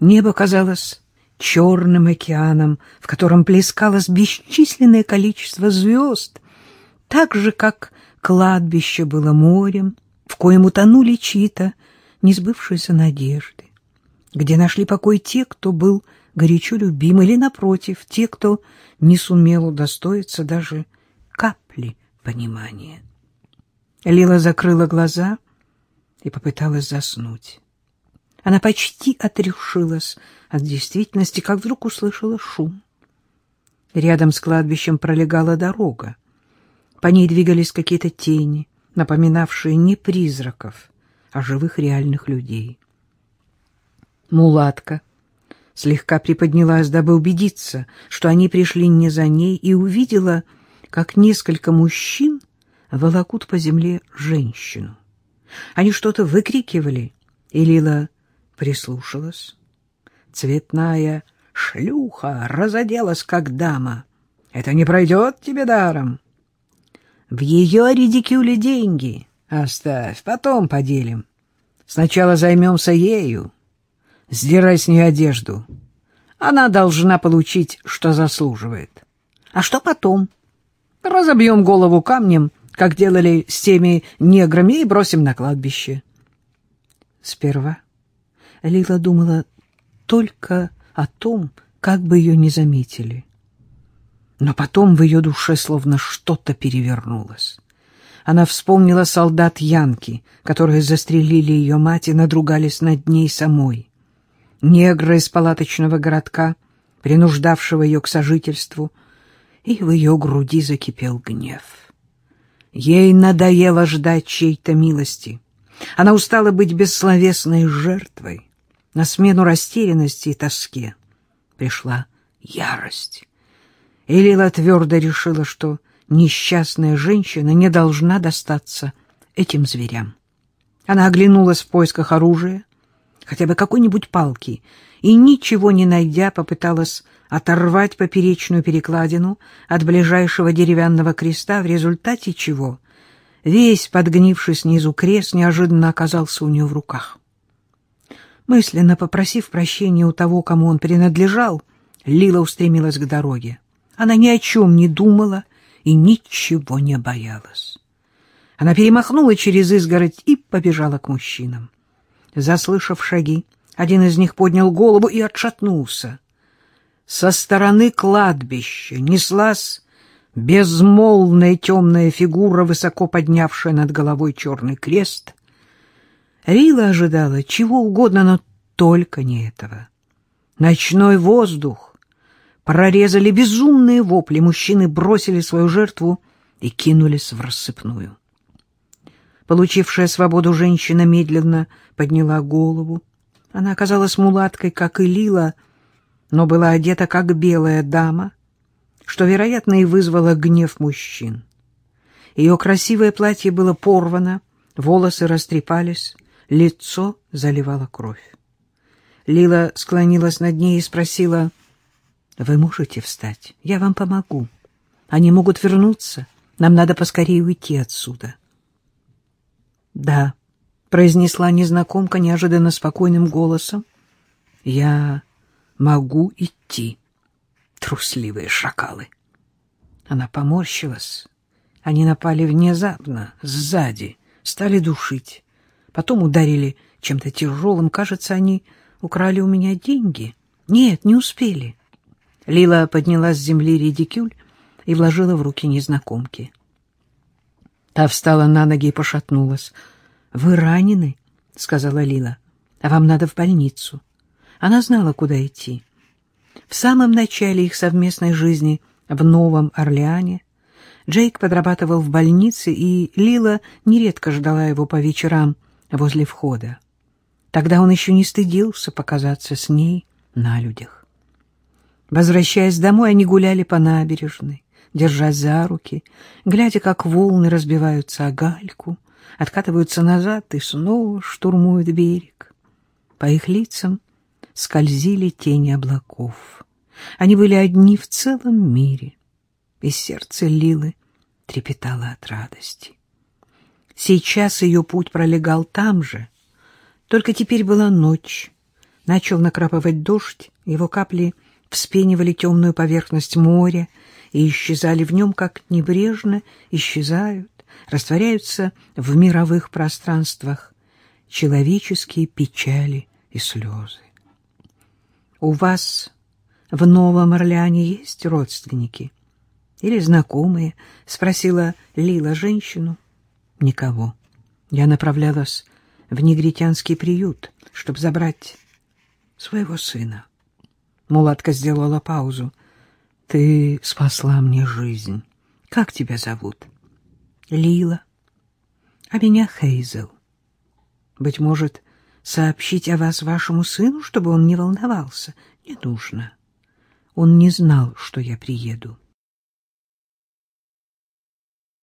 Небо казалось черным океаном, в котором плескалось бесчисленное количество звезд, так же, как кладбище было морем, в коем утонули чьи-то несбывшиеся надежды, где нашли покой те, кто был горячо любим, или, напротив, те, кто не сумел удостоиться даже капли понимания. Лила закрыла глаза и попыталась заснуть. Она почти отрешилась от действительности, как вдруг услышала шум. Рядом с кладбищем пролегала дорога. По ней двигались какие-то тени, напоминавшие не призраков, а живых реальных людей. Мулатка слегка приподнялась, дабы убедиться, что они пришли не за ней, и увидела, как несколько мужчин волокут по земле женщину. Они что-то выкрикивали, и Лила прислушалась. Цветная шлюха разоделась, как дама. Это не пройдет тебе даром. В ее редикюле деньги. Оставь, потом поделим. Сначала займемся ею. Сдирай с нее одежду. Она должна получить, что заслуживает. А что потом? Разобьем голову камнем, как делали с теми неграми, и бросим на кладбище. Сперва Лила думала только о том, как бы ее не заметили. Но потом в ее душе словно что-то перевернулось. Она вспомнила солдат Янки, которые застрелили ее мать и надругались над ней самой. Негра из палаточного городка, принуждавшего ее к сожительству, и в ее груди закипел гнев. Ей надоело ждать чьей-то милости. Она устала быть бессловесной жертвой. На смену растерянности и тоске пришла ярость. И Лила твердо решила, что несчастная женщина не должна достаться этим зверям. Она оглянулась в поисках оружия, хотя бы какой-нибудь палки, и, ничего не найдя, попыталась оторвать поперечную перекладину от ближайшего деревянного креста, в результате чего весь подгнивший снизу крест неожиданно оказался у нее в руках. Мысленно попросив прощения у того, кому он принадлежал, Лила устремилась к дороге. Она ни о чем не думала и ничего не боялась. Она перемахнула через изгородь и побежала к мужчинам. Заслышав шаги, один из них поднял голову и отшатнулся. Со стороны кладбища неслась безмолвная темная фигура, высоко поднявшая над головой черный крест. Рила ожидала чего угодно, но только не этого. Ночной воздух прорезали безумные вопли, мужчины бросили свою жертву и кинулись в рассыпную. Получившая свободу женщина медленно подняла голову. Она оказалась мулаткой, как и Лила, но была одета как белая дама, что, вероятно, и вызвало гнев мужчин. Ее красивое платье было порвано, волосы растрепались, лицо заливало кровь. Лила склонилась над ней и спросила, «Вы можете встать? Я вам помогу. Они могут вернуться. Нам надо поскорее уйти отсюда». «Да», — произнесла незнакомка неожиданно спокойным голосом, «я могу идти, трусливые шакалы». Она поморщилась. Они напали внезапно, сзади, стали душить. Потом ударили чем-то тяжелым. Кажется, они украли у меня деньги. Нет, не успели. Лила подняла с земли редикюль и вложила в руки незнакомки. Та встала на ноги и пошатнулась. — Вы ранены? — сказала Лила. — А вам надо в больницу. Она знала, куда идти. В самом начале их совместной жизни в Новом Орлеане Джейк подрабатывал в больнице, и Лила нередко ждала его по вечерам возле входа. Тогда он еще не стыдился показаться с ней на людях. Возвращаясь домой, они гуляли по набережной, держась за руки, глядя, как волны разбиваются о гальку, откатываются назад и снова штурмуют берег. По их лицам скользили тени облаков. Они были одни в целом мире, и сердце Лилы трепетало от радости. Сейчас ее путь пролегал там же, только теперь была ночь. Начал накрапывать дождь, его капли вспенивали темную поверхность моря и исчезали в нем, как небрежно исчезают, растворяются в мировых пространствах человеческие печали и слезы. У вас в Новом Орлеане есть родственники или знакомые? — спросила Лила женщину. — Никого. Я направлялась в негритянский приют, чтобы забрать своего сына. Мулатка сделала паузу. — Ты спасла мне жизнь. Как тебя зовут? — Лила. — А меня Хейзел. Быть может, сообщить о вас вашему сыну, чтобы он не волновался? Не нужно. Он не знал, что я приеду.